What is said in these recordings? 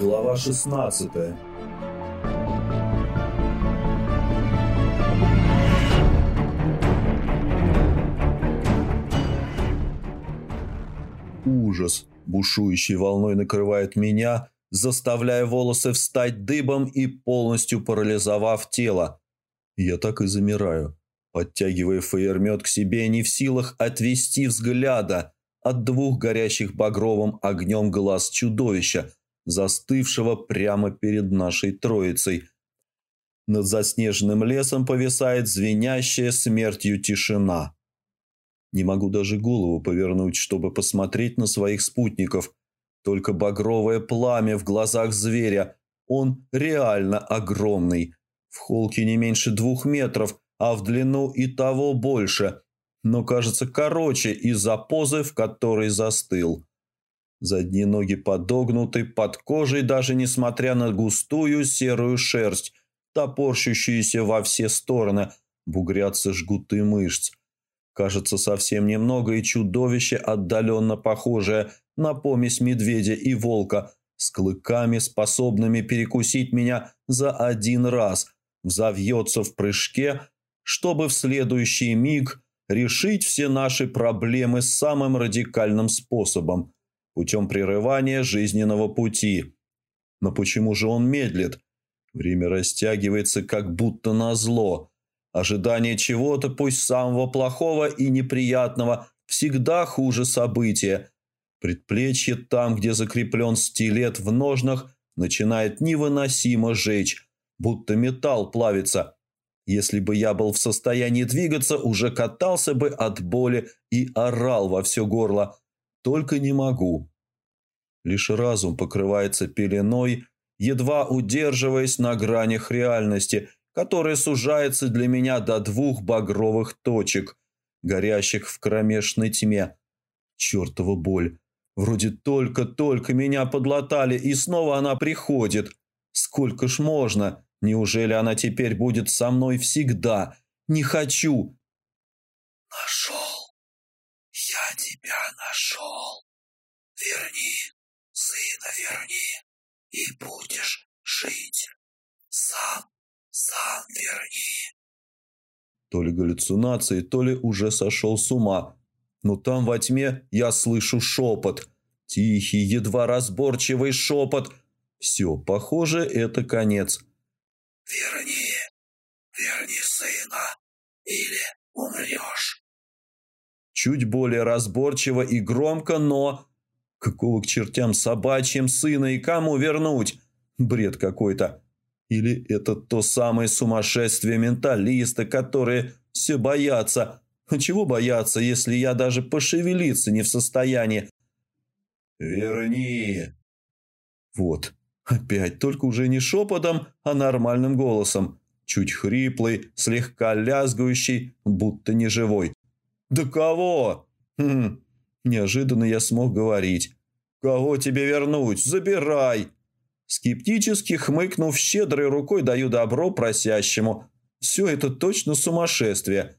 Глава 16 Ужас, бушующей волной накрывает меня, заставляя волосы встать дыбом и полностью парализовав тело. Я так и замираю, подтягивая фейермет к себе, не в силах отвести взгляда от двух горящих багровым огнем глаз чудовища, застывшего прямо перед нашей троицей. Над заснеженным лесом повисает звенящая смертью тишина. Не могу даже голову повернуть, чтобы посмотреть на своих спутников. Только багровое пламя в глазах зверя. Он реально огромный. В холке не меньше двух метров, а в длину и того больше. Но кажется короче из-за позы, в которой застыл. Задние ноги подогнуты, под кожей, даже несмотря на густую серую шерсть, топорщущуюся во все стороны, бугрятся жгуты мышц. Кажется, совсем немного, и чудовище, отдаленно похожее на помесь медведя и волка, с клыками, способными перекусить меня за один раз, взовьется в прыжке, чтобы в следующий миг решить все наши проблемы самым радикальным способом, путем прерывания жизненного пути. Но почему же он медлит? Время растягивается как будто на зло – Ожидание чего-то, пусть самого плохого и неприятного, всегда хуже события. Предплечье там, где закреплен стилет в ножнах, начинает невыносимо жечь, будто металл плавится. Если бы я был в состоянии двигаться, уже катался бы от боли и орал во все горло. Только не могу. Лишь разум покрывается пеленой, едва удерживаясь на гранях реальности – которая сужается для меня до двух багровых точек, горящих в кромешной тьме. Чертова боль. Вроде только-только меня подлатали, и снова она приходит. Сколько ж можно? Неужели она теперь будет со мной всегда? Не хочу. Нашел. Я тебя нашел. Верни, сына верни, и будешь жить. Сам сам верни. То ли галлюцинации, то ли уже сошел с ума. Но там во тьме я слышу шепот. Тихий, едва разборчивый шепот. Все, похоже, это конец. «Верни, верни сына, или умрешь». Чуть более разборчиво и громко, но... Какого к чертям собачьим сына и кому вернуть? Бред какой-то. Или это то самое сумасшествие менталиста, которые все боятся? А чего бояться, если я даже пошевелиться не в состоянии? «Верни!» Вот, опять, только уже не шепотом, а нормальным голосом. Чуть хриплый, слегка лязгающий, будто неживой. «Да кого?» хм, Неожиданно я смог говорить. «Кого тебе вернуть? Забирай!» Скептически хмыкнув, щедрой рукой даю добро просящему. Все это точно сумасшествие.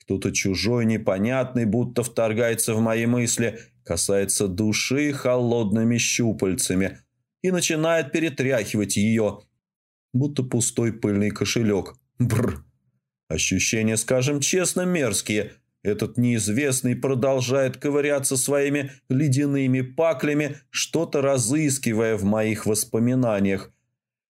Кто-то чужой, непонятный, будто вторгается в мои мысли, касается души холодными щупальцами и начинает перетряхивать ее, будто пустой пыльный кошелек. Бр. Ощущения, скажем честно, мерзкие – этот неизвестный продолжает ковыряться своими ледяными паклями, что-то разыскивая в моих воспоминаниях.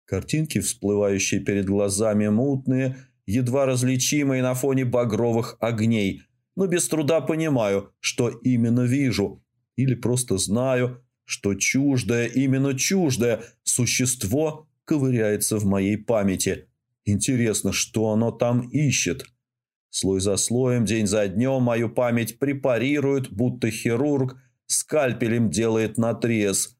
Картинки, всплывающие перед глазами, мутные, едва различимые на фоне багровых огней, но без труда понимаю, что именно вижу, или просто знаю, что чуждое, именно чуждое существо ковыряется в моей памяти. Интересно, что оно там ищет?» Слой за слоем, день за днем мою память препарирует, будто хирург скальпелем делает натрез.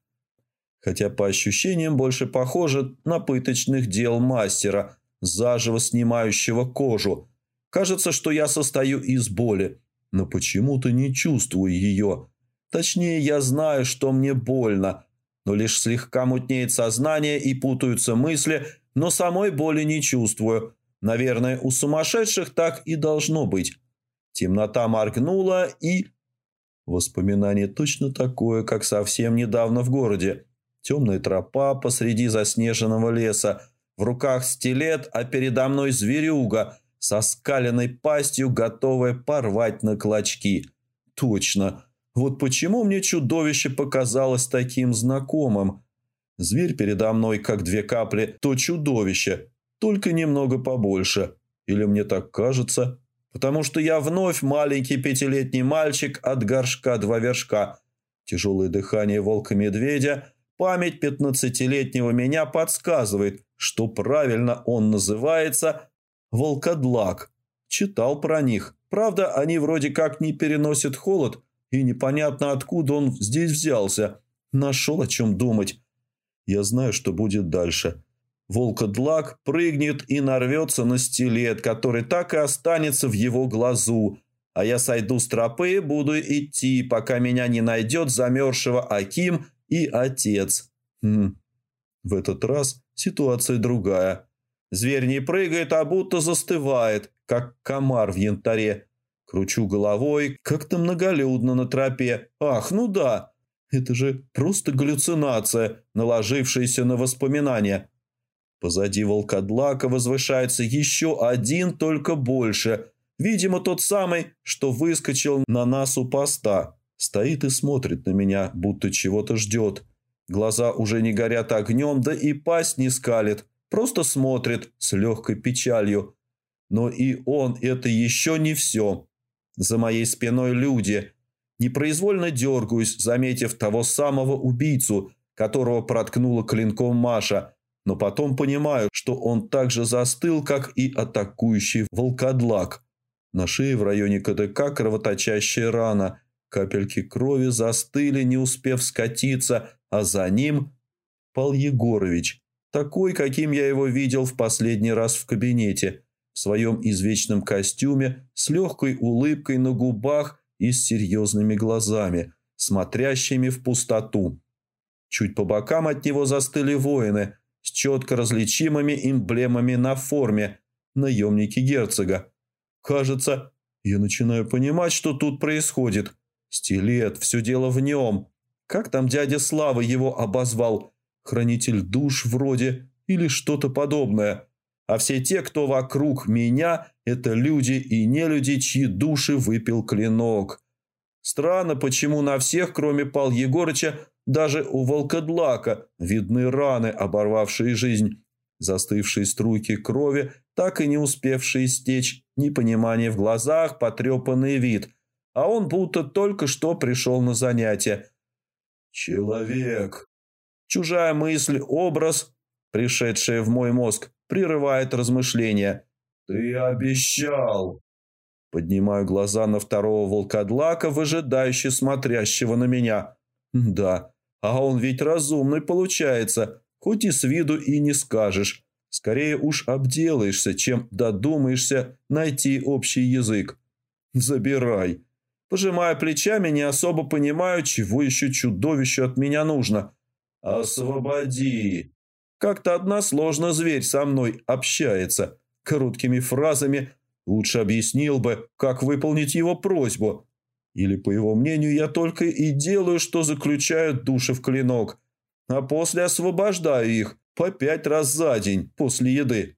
Хотя по ощущениям больше похоже на пыточных дел мастера, заживо снимающего кожу. Кажется, что я состою из боли, но почему-то не чувствую ее. Точнее, я знаю, что мне больно, но лишь слегка мутнеет сознание и путаются мысли, но самой боли не чувствую – Наверное, у сумасшедших так и должно быть. Темнота моргнула и... Воспоминание точно такое, как совсем недавно в городе. Темная тропа посреди заснеженного леса, в руках стилет, а передо мной зверюга со скаленной пастью, готовая порвать на клочки. Точно. Вот почему мне чудовище показалось таким знакомым. Зверь передо мной, как две капли, то чудовище, только немного побольше. Или мне так кажется? Потому что я вновь маленький пятилетний мальчик от горшка два вершка. Тяжелое дыхание волка-медведя, память пятнадцатилетнего меня подсказывает, что правильно он называется волкодлак. Читал про них. Правда, они вроде как не переносят холод, и непонятно, откуда он здесь взялся. Нашел о чем думать. Я знаю, что будет дальше. Волкодлак прыгнет и нарвется на стилет, который так и останется в его глазу. А я сойду с тропы и буду идти, пока меня не найдет замерзшего Аким и отец. Хм. В этот раз ситуация другая. Зверь не прыгает, а будто застывает, как комар в янтаре. Кручу головой, как-то многолюдно на тропе. Ах, ну да, это же просто галлюцинация, наложившаяся на воспоминания. Позади волкодлака возвышается еще один, только больше. Видимо, тот самый, что выскочил на нас у поста. Стоит и смотрит на меня, будто чего-то ждет. Глаза уже не горят огнем, да и пасть не скалит. Просто смотрит с легкой печалью. Но и он это еще не все. За моей спиной люди. Непроизвольно дергаюсь, заметив того самого убийцу, которого проткнула клинком Маша – но потом понимаю, что он также застыл, как и атакующий волкодлак. На шее в районе КДК кровоточащая рана. Капельки крови застыли, не успев скатиться, а за ним Пал Егорович, такой, каким я его видел в последний раз в кабинете, в своем извечном костюме, с легкой улыбкой на губах и с серьезными глазами, смотрящими в пустоту. Чуть по бокам от него застыли воины – с четко различимыми эмблемами на форме наемники герцога. Кажется, я начинаю понимать, что тут происходит. Стилет, все дело в нем. Как там дядя Слава его обозвал? Хранитель душ вроде или что-то подобное. А все те, кто вокруг меня, это люди и нелюди, чьи души выпил клинок. Странно, почему на всех, кроме Пал Егорыча, даже у волкодлака видны раны, оборвавшие жизнь, застывшие струйки крови, так и не успевшие стечь, непонимание в глазах, потрепанный вид. А он будто только что пришел на занятие. «Человек!» Чужая мысль, образ, пришедшая в мой мозг, прерывает размышления. «Ты обещал!» Поднимаю глаза на второго волкодлака, выжидающе смотрящего на меня. «Да, а он ведь разумный получается, хоть и с виду и не скажешь. Скорее уж обделаешься, чем додумаешься найти общий язык. Забирай. Пожимая плечами, не особо понимаю, чего еще чудовищу от меня нужно. «Освободи!» Как-то односложно зверь со мной общается. Короткими фразами лучше объяснил бы, как выполнить его просьбу. Или, по его мнению, я только и делаю, что заключаю души в клинок, а после освобождаю их по пять раз за день после еды.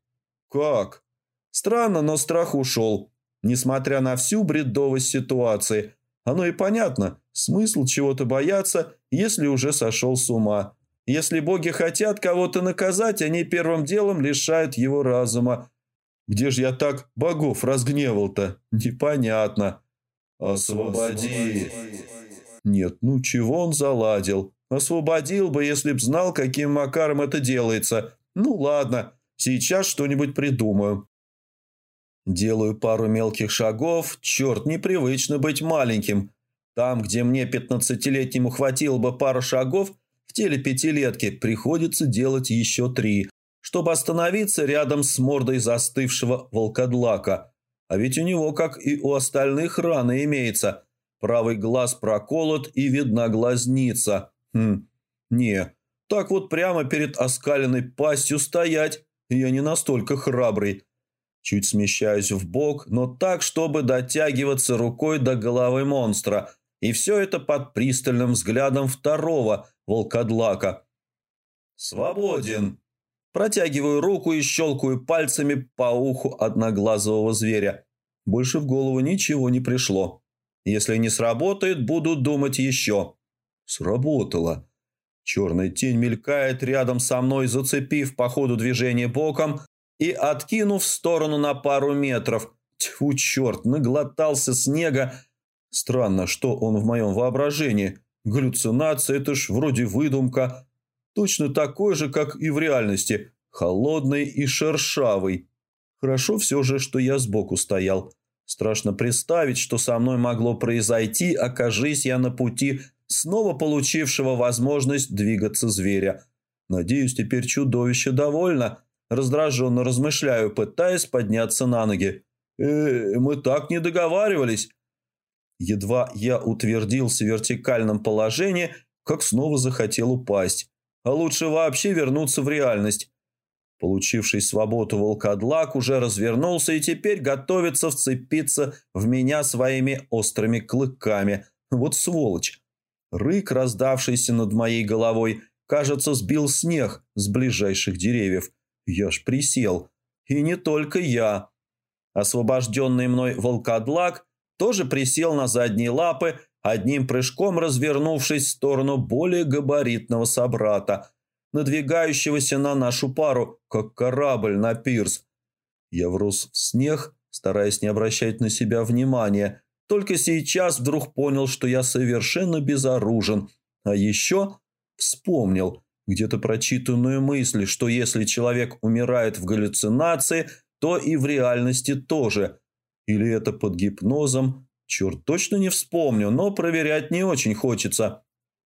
Как? Странно, но страх ушел. Несмотря на всю бредовость ситуации, оно и понятно, смысл чего-то бояться, если уже сошел с ума. Если боги хотят кого-то наказать, они первым делом лишают его разума. Где же я так богов разгневал-то? Непонятно. «Освободи!» Нет, ну чего он заладил? Освободил бы, если б знал, каким макаром это делается. Ну ладно, сейчас что-нибудь придумаю. Делаю пару мелких шагов. Черт, непривычно быть маленьким. Там, где мне пятнадцатилетнему хватило бы пару шагов, в теле пятилетки приходится делать еще три, чтобы остановиться рядом с мордой застывшего волкодлака – а ведь у него, как и у остальных, раны имеется. Правый глаз проколот и видна глазница. Хм, не, так вот прямо перед оскаленной пастью стоять я не настолько храбрый. Чуть смещаюсь в бок, но так, чтобы дотягиваться рукой до головы монстра. И все это под пристальным взглядом второго волкодлака. «Свободен!» Протягиваю руку и щелкаю пальцами по уху одноглазого зверя. Больше в голову ничего не пришло. Если не сработает, буду думать еще. Сработало. Черная тень мелькает рядом со мной, зацепив по ходу движения боком и откинув в сторону на пару метров. Тьфу, черт, наглотался снега. Странно, что он в моем воображении. Галлюцинация – это ж вроде выдумка. Точно такой же, как и в реальности. Холодный и шершавый. Хорошо все же, что я сбоку стоял. Страшно представить, что со мной могло произойти, окажись я на пути снова получившего возможность двигаться зверя. Надеюсь, теперь чудовище довольно. Раздраженно размышляю, пытаясь подняться на ноги. «Э, мы так не договаривались». Едва я утвердился в вертикальном положении, как снова захотел упасть. А лучше вообще вернуться в реальность. Получивший свободу волкодлак уже развернулся и теперь готовится вцепиться в меня своими острыми клыками. Вот сволочь. Рык, раздавшийся над моей головой, кажется, сбил снег с ближайших деревьев. Я ж присел. И не только я. Освобожденный мной волкодлак тоже присел на задние лапы, одним прыжком развернувшись в сторону более габаритного собрата – надвигающегося на нашу пару, как корабль на пирс. Я врос в снег, стараясь не обращать на себя внимания. Только сейчас вдруг понял, что я совершенно безоружен. А еще вспомнил где-то прочитанную мысль, что если человек умирает в галлюцинации, то и в реальности тоже. Или это под гипнозом. Черт, точно не вспомню, но проверять не очень хочется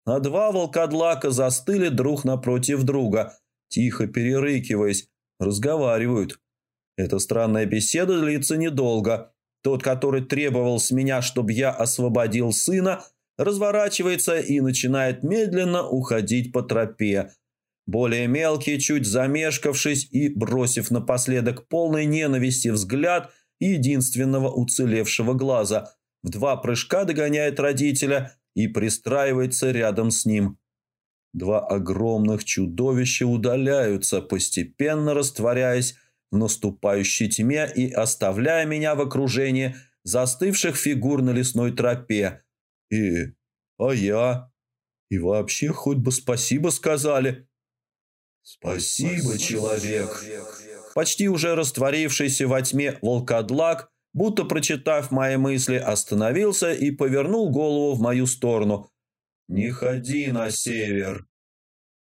а два волкодлака застыли друг напротив друга, тихо перерыкиваясь, разговаривают. Эта странная беседа длится недолго. Тот, который требовал с меня, чтобы я освободил сына, разворачивается и начинает медленно уходить по тропе. Более мелкий, чуть замешкавшись и бросив напоследок полной ненависти взгляд единственного уцелевшего глаза, в два прыжка догоняет родителя и пристраивается рядом с ним. Два огромных чудовища удаляются, постепенно растворяясь в наступающей тьме и оставляя меня в окружении застывших фигур на лесной тропе. И... а я... И вообще хоть бы спасибо сказали. «Спасибо, человек!» Почти уже растворившийся во тьме волкодлак будто прочитав мои мысли, остановился и повернул голову в мою сторону. «Не ходи на север!»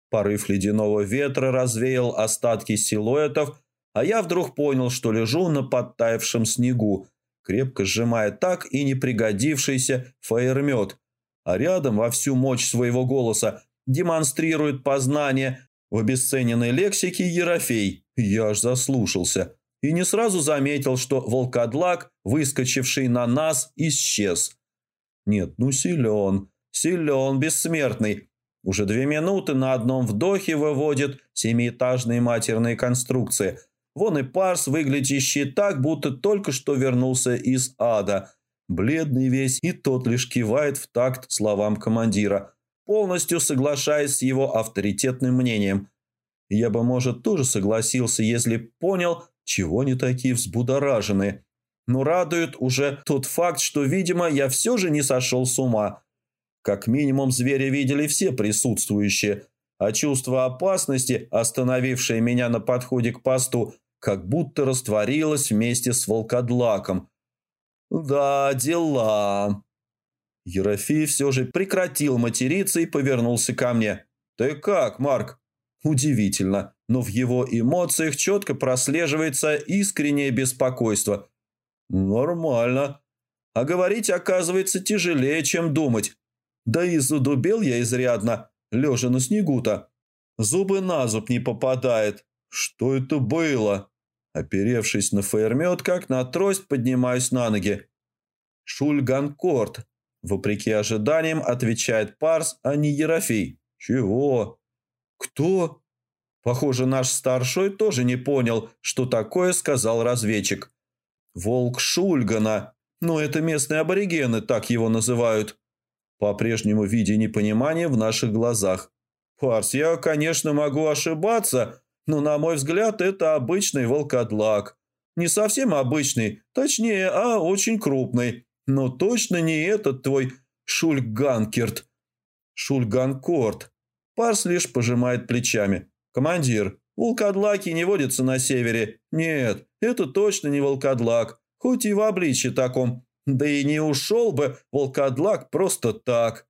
Порыв ледяного ветра развеял остатки силуэтов, а я вдруг понял, что лежу на подтаявшем снегу, крепко сжимая так и не пригодившийся фаермет, а рядом во всю мощь своего голоса демонстрирует познание в обесцененной лексике Ерофей. Я аж заслушался и не сразу заметил, что волкодлак, выскочивший на нас, исчез. Нет, ну силен, силен, бессмертный. Уже две минуты на одном вдохе выводит семиэтажные матерные конструкции. Вон и Парс, выглядящий так, будто только что вернулся из ада. Бледный весь, и тот лишь кивает в такт словам командира, полностью соглашаясь с его авторитетным мнением. Я бы, может, тоже согласился, если понял, чего они такие взбудоражены? Но радует уже тот факт, что, видимо, я все же не сошел с ума. Как минимум, зверя видели все присутствующие, а чувство опасности, остановившее меня на подходе к посту, как будто растворилось вместе с волкодлаком. «Да, дела...» Ерофей все же прекратил материться и повернулся ко мне. «Ты как, Марк?» Удивительно, но в его эмоциях четко прослеживается искреннее беспокойство. Нормально. А говорить оказывается тяжелее, чем думать. Да и задубел я изрядно, лежа на снегу-то. Зубы на зуб не попадает. Что это было? Оперевшись на фейермет, как на трость, поднимаюсь на ноги. Шульганкорт. Вопреки ожиданиям, отвечает Парс, а не Ерофей. Чего? «Кто?» Похоже, наш старшой тоже не понял, что такое сказал разведчик. «Волк Шульгана. Ну, это местные аборигены так его называют. по-прежнему видя непонимание в наших глазах. «Парс, я, конечно, могу ошибаться, но, на мой взгляд, это обычный волкодлак. Не совсем обычный, точнее, а очень крупный. Но точно не этот твой Шульганкерт. Шульганкорт. Парс лишь пожимает плечами. Командир, волкодлаки не водятся на севере. Нет, это точно не волкодлак, хоть и в обличье таком. Да и не ушел бы волкодлак просто так.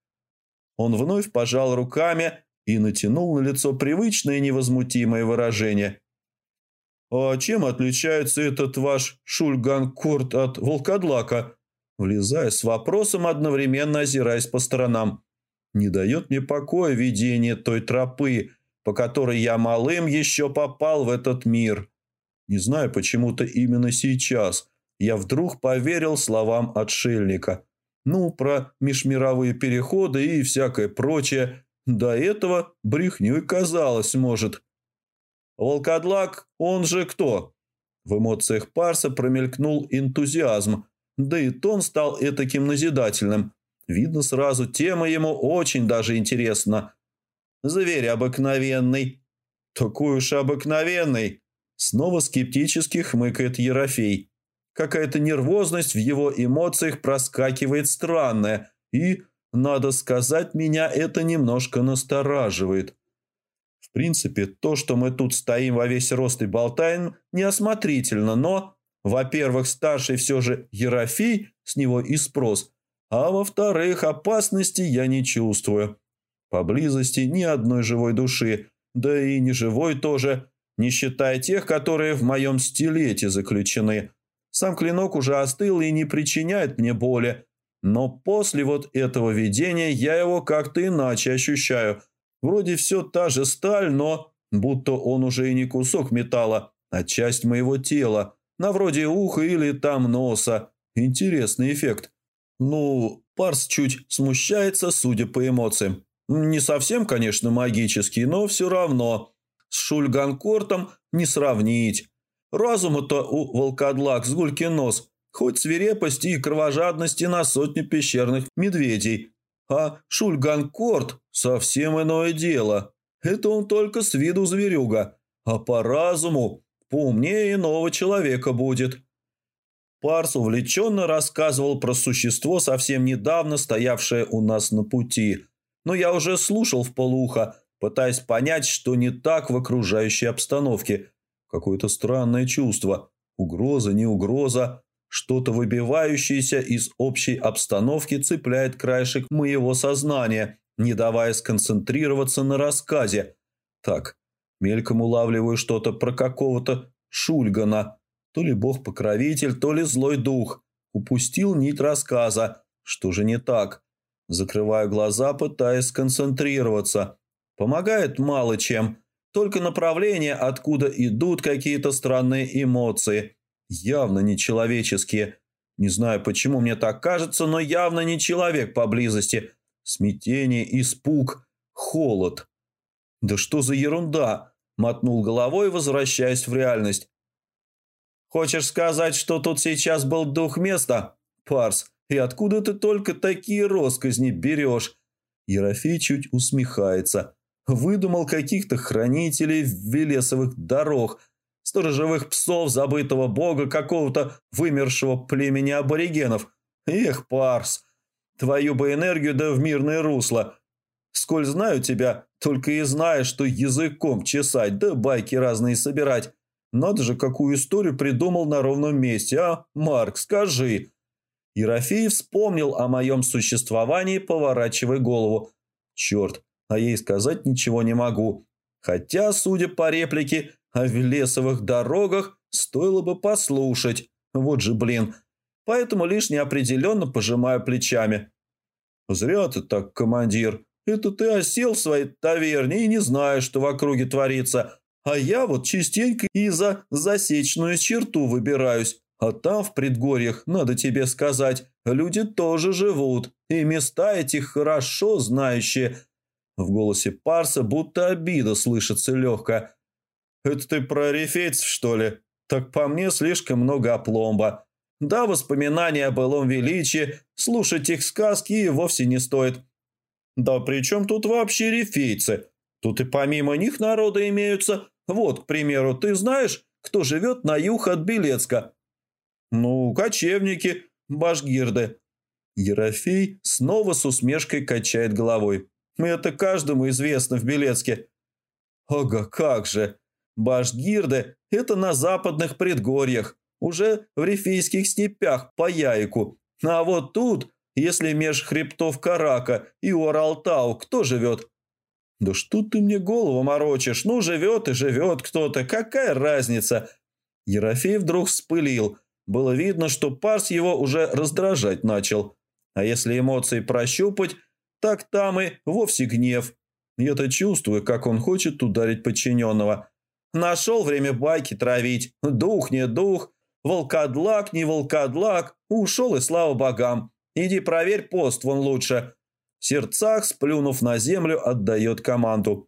Он вновь пожал руками и натянул на лицо привычное невозмутимое выражение. «А чем отличается этот ваш шульганкорт от волкодлака?» Влезая с вопросом, одновременно озираясь по сторонам. «Не дает мне покоя видение той тропы, по которой я малым еще попал в этот мир. Не знаю, почему-то именно сейчас я вдруг поверил словам отшельника. Ну, про межмировые переходы и всякое прочее. До этого брехнёй казалось, может. Волкодлак, он же кто? В эмоциях Парса промелькнул энтузиазм, да и тон стал этаким назидательным. Видно сразу, тема ему очень даже интересна. Зверь обыкновенный. Такой уж обыкновенный. Снова скептически хмыкает Ерофей. Какая-то нервозность в его эмоциях проскакивает странная, и, надо сказать, меня это немножко настораживает. В принципе, то, что мы тут стоим во весь рост и болтаем, неосмотрительно, но, во-первых, старший все же Ерофей, с него и спрос, а во-вторых, опасности я не чувствую. Поблизости ни одной живой души, да и не живой тоже, не считая тех, которые в моем стилете заключены. Сам клинок уже остыл и не причиняет мне боли, но после вот этого видения я его как-то иначе ощущаю. Вроде все та же сталь, но будто он уже и не кусок металла, а часть моего тела, на вроде уха или там носа. Интересный эффект. Ну, Парс чуть смущается, судя по эмоциям. Не совсем, конечно, магический, но все равно. С Шульганкортом не сравнить. Разума-то у волкодлак с нос, хоть свирепости и кровожадности на сотню пещерных медведей. А Шульганкорт – совсем иное дело. Это он только с виду зверюга, а по разуму поумнее иного человека будет. Парс увлеченно рассказывал про существо, совсем недавно стоявшее у нас на пути – но я уже слушал в полухо, пытаясь понять, что не так в окружающей обстановке. Какое-то странное чувство. Угроза, не угроза. Что-то выбивающееся из общей обстановки цепляет краешек моего сознания, не давая сконцентрироваться на рассказе. Так, мельком улавливаю что-то про какого-то Шульгана. То ли бог-покровитель, то ли злой дух. Упустил нить рассказа. Что же не так? Закрываю глаза, пытаясь сконцентрироваться. Помогает мало чем. Только направление, откуда идут какие-то странные эмоции. Явно нечеловеческие. Не знаю, почему мне так кажется, но явно не человек поблизости. Смятение, испуг, холод. «Да что за ерунда?» – мотнул головой, возвращаясь в реальность. «Хочешь сказать, что тут сейчас был дух места?» «Парс, и откуда ты только такие росказни берешь?» Ерофей чуть усмехается. Выдумал каких-то хранителей велесовых дорог, сторожевых псов забытого бога какого-то вымершего племени аборигенов. Эх, Парс, твою бы энергию да в мирное русло. Сколь знаю тебя, только и знаешь, что языком чесать, да байки разные собирать. Надо же, какую историю придумал на ровном месте, а? Марк, скажи. Ерофей вспомнил о моем существовании, поворачивая голову. Черт, а ей сказать ничего не могу. Хотя, судя по реплике, о лесовых дорогах стоило бы послушать. Вот же блин. Поэтому лишь неопределенно пожимаю плечами. «Зря ты так, командир. Это ты осел в своей таверне и не знаешь, что в округе творится. А я вот частенько и за засечную черту выбираюсь. А там, в предгорьях, надо тебе сказать, люди тоже живут, и места этих хорошо знающие». В голосе Парса будто обида слышится легкая. «Это ты про рефейцев, что ли? Так по мне слишком много опломба. Да, воспоминания о былом величии, слушать их сказки и вовсе не стоит. Да при чем тут вообще рифейцы? Тут и помимо них народы имеются. Вот, к примеру, ты знаешь, кто живет на юг от Белецка? Ну, кочевники, башгирды. Ерофей снова с усмешкой качает головой. Это каждому известно в Белецке. Ага, как же. Башгирды – это на западных предгорьях, уже в рифийских степях по Яйку. А вот тут, если меж хребтов Карака и Оралтау, кто живет? Да что ты мне голову морочишь? Ну, живет и живет кто-то, какая разница? Ерофей вдруг вспылил. Было видно, что Парс его уже раздражать начал. А если эмоции прощупать, так там и вовсе гнев. Я-то чувствую, как он хочет ударить подчиненного. Нашел время байки травить. Дух не дух. Волкодлак не волкодлак. Ушел и слава богам. Иди проверь пост, вон лучше. В сердцах, сплюнув на землю, отдает команду.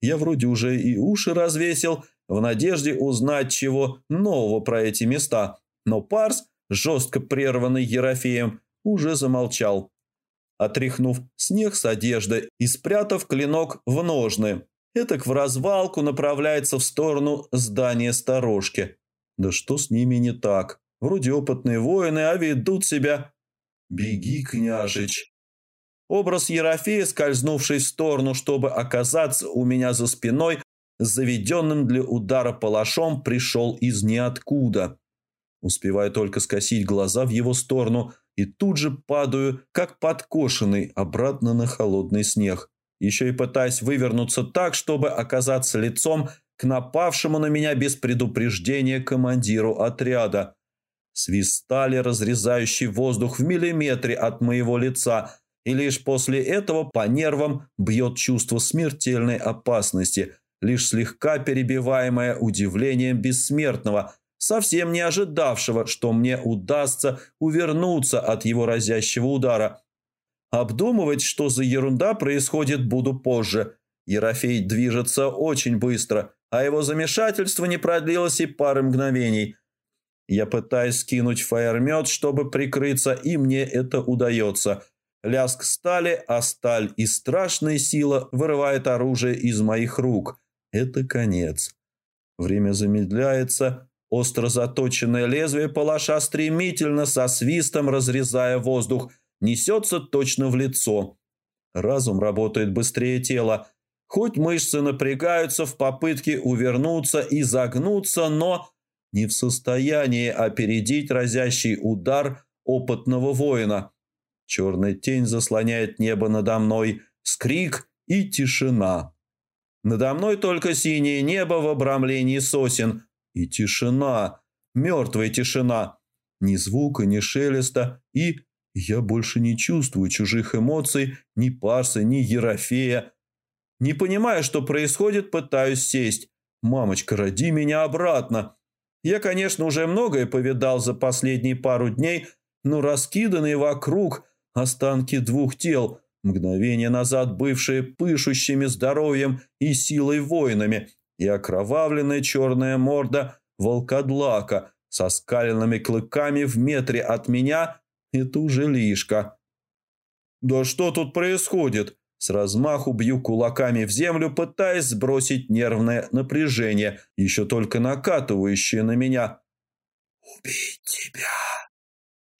Я вроде уже и уши развесил, в надежде узнать чего нового про эти места. Но Парс, жестко прерванный Ерофеем, уже замолчал. Отряхнув снег с одежды и спрятав клинок в ножны, Этак в развалку направляется в сторону здания сторожки. Да что с ними не так? Вроде опытные воины, а ведут себя... «Беги, княжич!» Образ Ерофея, скользнувший в сторону, чтобы оказаться у меня за спиной, заведенным для удара палашом, пришел из ниоткуда. Успеваю только скосить глаза в его сторону и тут же падаю, как подкошенный, обратно на холодный снег еще и пытаясь вывернуться так, чтобы оказаться лицом к напавшему на меня без предупреждения командиру отряда. Свистали, разрезающий воздух в миллиметре от моего лица, и лишь после этого по нервам бьет чувство смертельной опасности, лишь слегка перебиваемое удивлением бессмертного, совсем не ожидавшего, что мне удастся увернуться от его разящего удара – Обдумывать, что за ерунда происходит, буду позже. Ерофей движется очень быстро, а его замешательство не продлилось и пары мгновений. Я пытаюсь скинуть фаермет, чтобы прикрыться, и мне это удается. Лязг стали, а сталь и страшная сила вырывает оружие из моих рук. Это конец. Время замедляется. Остро заточенное лезвие палаша стремительно со свистом разрезая воздух – несется точно в лицо. Разум работает быстрее тела. Хоть мышцы напрягаются в попытке увернуться и загнуться, но не в состоянии опередить разящий удар опытного воина. Черная тень заслоняет небо надо мной, скрик и тишина. Надо мной только синее небо в обрамлении сосен и тишина, мертвая тишина. Ни звука, ни шелеста и я больше не чувствую чужих эмоций, ни Парса, ни Ерофея. Не понимая, что происходит, пытаюсь сесть. «Мамочка, роди меня обратно!» Я, конечно, уже многое повидал за последние пару дней, но раскиданные вокруг останки двух тел, мгновение назад бывшие пышущими здоровьем и силой воинами, и окровавленная черная морда волкодлака со скаленными клыками в метре от меня это уже лишка. «Да что тут происходит?» С размаху бью кулаками в землю, пытаясь сбросить нервное напряжение, еще только накатывающее на меня. «Убить тебя!»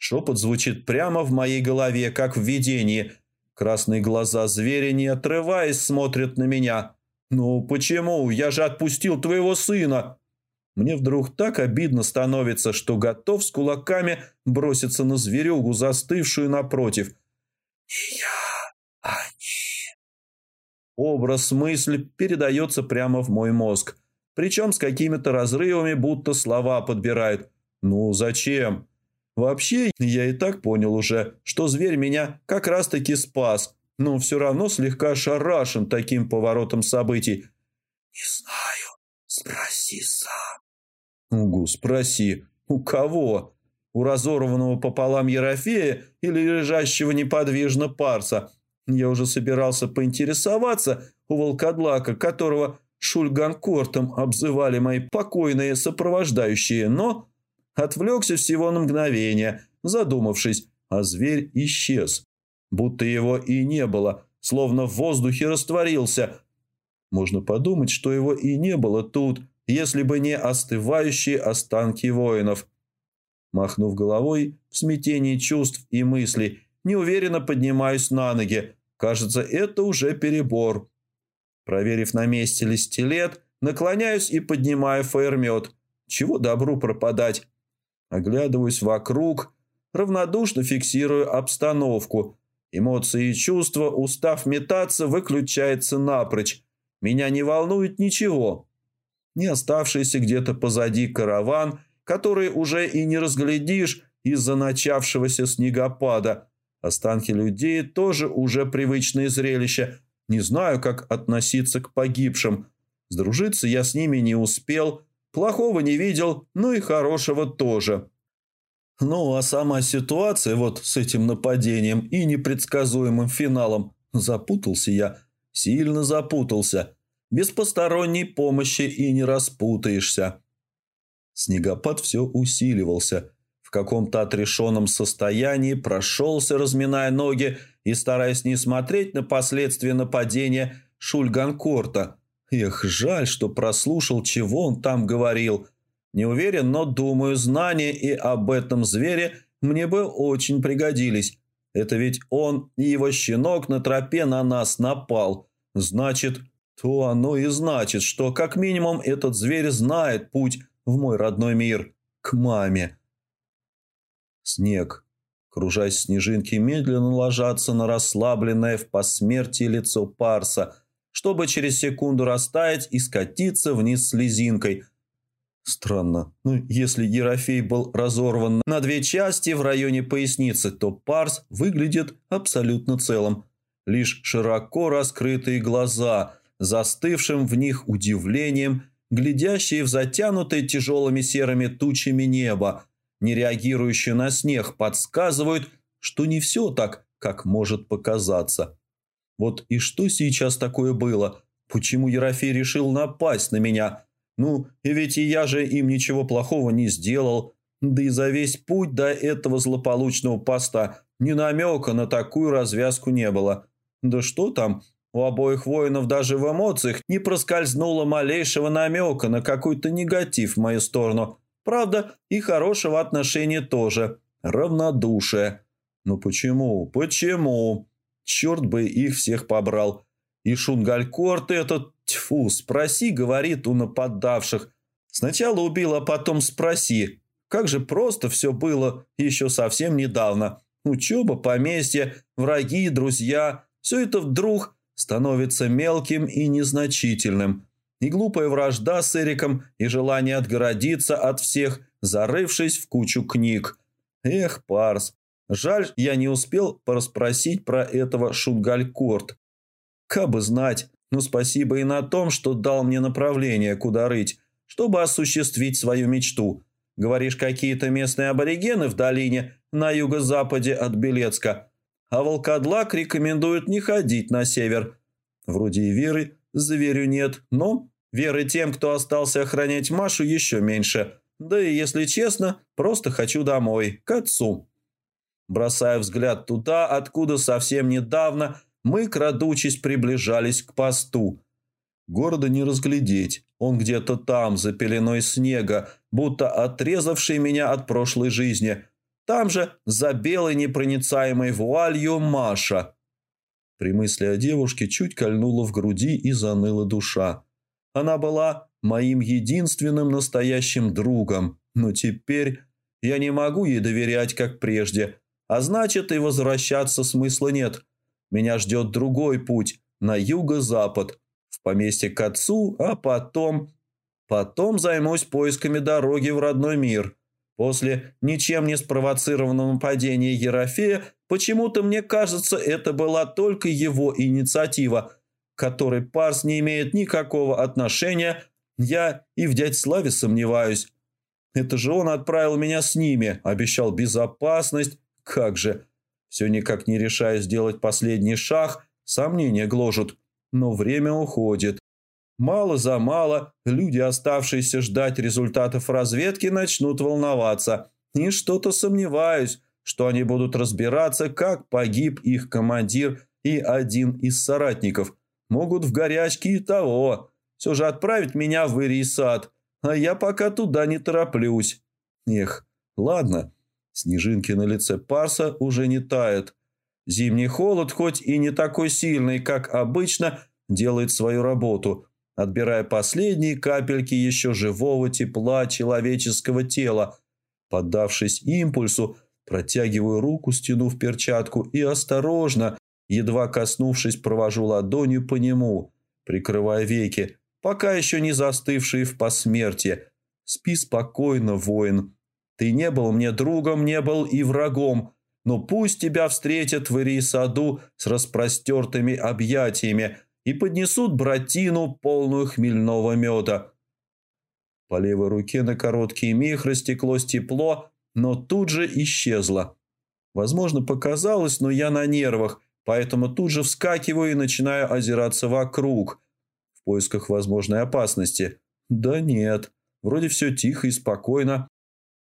Шепот звучит прямо в моей голове, как в видении. Красные глаза зверя, не отрываясь, смотрят на меня. «Ну почему? Я же отпустил твоего сына!» Мне вдруг так обидно становится, что готов с кулаками броситься на зверюгу, застывшую напротив. «Не я, они». Образ мысль передается прямо в мой мозг. Причем с какими-то разрывами, будто слова подбирают. «Ну, зачем?» Вообще, я и так понял уже, что зверь меня как раз-таки спас, но все равно слегка шарашен таким поворотом событий. «Не знаю, спроси сам». «Угу, спроси, у кого? У разорванного пополам Ерофея или лежащего неподвижно Парса? Я уже собирался поинтересоваться у волкодлака, которого Шульганкортом обзывали мои покойные сопровождающие, но Отвлекся всего на мгновение, задумавшись, а зверь исчез. Будто его и не было, словно в воздухе растворился. Можно подумать, что его и не было тут, если бы не остывающие останки воинов. Махнув головой, в смятении чувств и мыслей, неуверенно поднимаюсь на ноги. Кажется, это уже перебор. Проверив, на месте ли стилет, наклоняюсь и поднимаю фаермет. Чего добру пропадать? Оглядываюсь вокруг, равнодушно фиксирую обстановку. Эмоции и чувства, устав метаться, выключается напрочь. Меня не волнует ничего. Не оставшийся где-то позади караван, который уже и не разглядишь из-за начавшегося снегопада. Останки людей тоже уже привычное зрелище. Не знаю, как относиться к погибшим. Сдружиться я с ними не успел, плохого не видел, ну и хорошего тоже. Ну, а сама ситуация вот с этим нападением и непредсказуемым финалом. Запутался я, сильно запутался. Без посторонней помощи и не распутаешься. Снегопад все усиливался. В каком-то отрешенном состоянии прошелся, разминая ноги и стараясь не смотреть на последствия нападения Шульганкорта. Эх, жаль, что прослушал, чего он там говорил. Не уверен, но думаю, знания и об этом звере мне бы очень пригодились. Это ведь он и его щенок на тропе на нас напал. Значит, то оно и значит, что как минимум этот зверь знает путь в мой родной мир, к маме. Снег. Кружась снежинки, медленно ложатся на расслабленное в посмертии лицо Парса, чтобы через секунду растаять и скатиться вниз слезинкой – Странно. Ну, если Ерофей был разорван на две части в районе поясницы, то Парс выглядит абсолютно целым. Лишь широко раскрытые глаза, застывшим в них удивлением, глядящие в затянутое тяжелыми серыми тучами небо, не реагирующие на снег, подсказывают, что не все так, как может показаться. Вот и что сейчас такое было? Почему Ерофей решил напасть на меня – ну, и ведь и я же им ничего плохого не сделал. Да и за весь путь до этого злополучного поста ни намека на такую развязку не было. Да что там, у обоих воинов даже в эмоциях не проскользнуло малейшего намека на какой-то негатив в мою сторону. Правда, и хорошего отношения тоже. Равнодушие. Ну почему? Почему? Черт бы их всех побрал. И Шунгалькорт этот, тьфу, спроси, говорит у нападавших. Сначала убил, а потом спроси. Как же просто все было еще совсем недавно. Учеба, поместье, враги, друзья. Все это вдруг становится мелким и незначительным. И глупая вражда с Эриком, и желание отгородиться от всех, зарывшись в кучу книг. Эх, Парс, жаль, я не успел порасспросить про этого Шунгалькорт. Кабы знать, но спасибо и на том, что дал мне направление, куда рыть, чтобы осуществить свою мечту. Говоришь, какие-то местные аборигены в долине на юго-западе от Белецка. А волкодлак рекомендует не ходить на север. Вроде и веры зверю нет, но веры тем, кто остался охранять Машу, еще меньше. Да и, если честно, просто хочу домой, к отцу. Бросая взгляд туда, откуда совсем недавно – мы, крадучись, приближались к посту. Города не разглядеть. Он где-то там, за пеленой снега, будто отрезавший меня от прошлой жизни. Там же, за белой непроницаемой вуалью, Маша. При мысли о девушке чуть кольнула в груди и заныла душа. Она была моим единственным настоящим другом, но теперь я не могу ей доверять, как прежде, а значит и возвращаться смысла нет. Меня ждет другой путь на юго-запад, в поместье к отцу, а потом... Потом займусь поисками дороги в родной мир. После ничем не спровоцированного нападения Ерофея, почему-то мне кажется, это была только его инициатива, которой Парс не имеет никакого отношения. Я и в дядь Славе сомневаюсь. Это же он отправил меня с ними, обещал безопасность. Как же, все никак не решая сделать последний шаг, сомнения гложут. Но время уходит. Мало за мало люди, оставшиеся ждать результатов разведки, начнут волноваться. И что-то сомневаюсь, что они будут разбираться, как погиб их командир и один из соратников. Могут в горячке и того. Все же отправить меня в Ирисад, а я пока туда не тороплюсь. Эх, ладно. Снежинки на лице Парса уже не тают. Зимний холод, хоть и не такой сильный, как обычно, делает свою работу, отбирая последние капельки еще живого тепла человеческого тела. Поддавшись импульсу, протягиваю руку, стянув перчатку, и осторожно, едва коснувшись, провожу ладонью по нему, прикрывая веки, пока еще не застывшие в посмертие. Спи спокойно, воин. Ты не был мне другом, не был и врагом, но пусть тебя встретят в Ирии-саду с распростертыми объятиями и поднесут братину, полную хмельного меда. По левой руке на короткий миг растеклось тепло, но тут же исчезло. Возможно, показалось, но я на нервах, поэтому тут же вскакиваю и начинаю озираться вокруг, в поисках возможной опасности. Да нет, вроде все тихо и спокойно.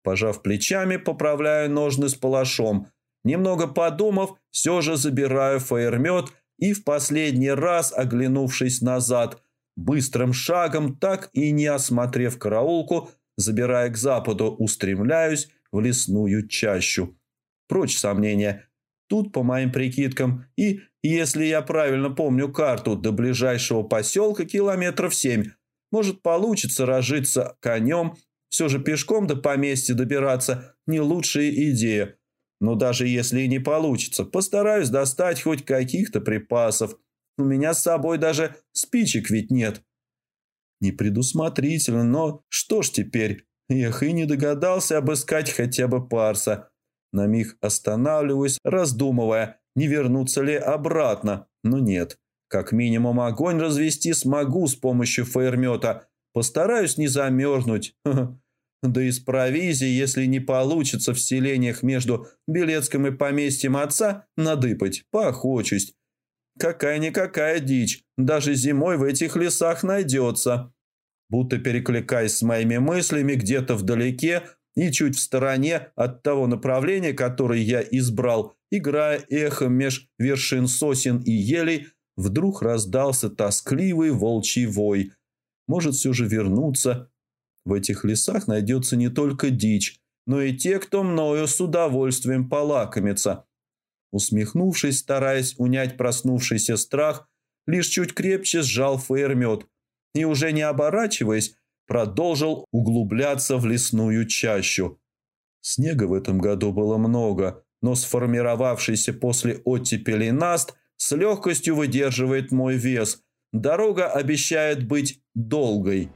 Пожав плечами, поправляю ножны с палашом. Немного подумав, все же забираю фаермет и в последний раз, оглянувшись назад, быстрым шагом, так и не осмотрев караулку, забирая к западу, устремляюсь в лесную чащу. Прочь сомнения. Тут, по моим прикидкам, и, если я правильно помню карту, до ближайшего поселка километров семь. Может, получится разжиться конем все же пешком до поместья добираться – не лучшая идея. Но даже если и не получится, постараюсь достать хоть каких-то припасов. У меня с собой даже спичек ведь нет. Непредусмотрительно, но что ж теперь? Эх, и не догадался обыскать хотя бы парса. На миг останавливаюсь, раздумывая, не вернуться ли обратно. Но нет. Как минимум огонь развести смогу с помощью фаермета. Постараюсь не замерзнуть. Да и с провизией, если не получится в селениях между Белецким и поместьем отца, надыпать, поохочусь. Какая-никакая дичь, даже зимой в этих лесах найдется. Будто перекликаясь с моими мыслями где-то вдалеке и чуть в стороне от того направления, которое я избрал, играя эхом меж вершин сосен и елей, вдруг раздался тоскливый волчий вой. Может все же вернуться, в этих лесах найдется не только дичь, но и те, кто мною с удовольствием полакомится. Усмехнувшись, стараясь унять проснувшийся страх, лишь чуть крепче сжал фейермет и, уже не оборачиваясь, продолжил углубляться в лесную чащу. Снега в этом году было много, но сформировавшийся после оттепели наст с легкостью выдерживает мой вес. Дорога обещает быть долгой.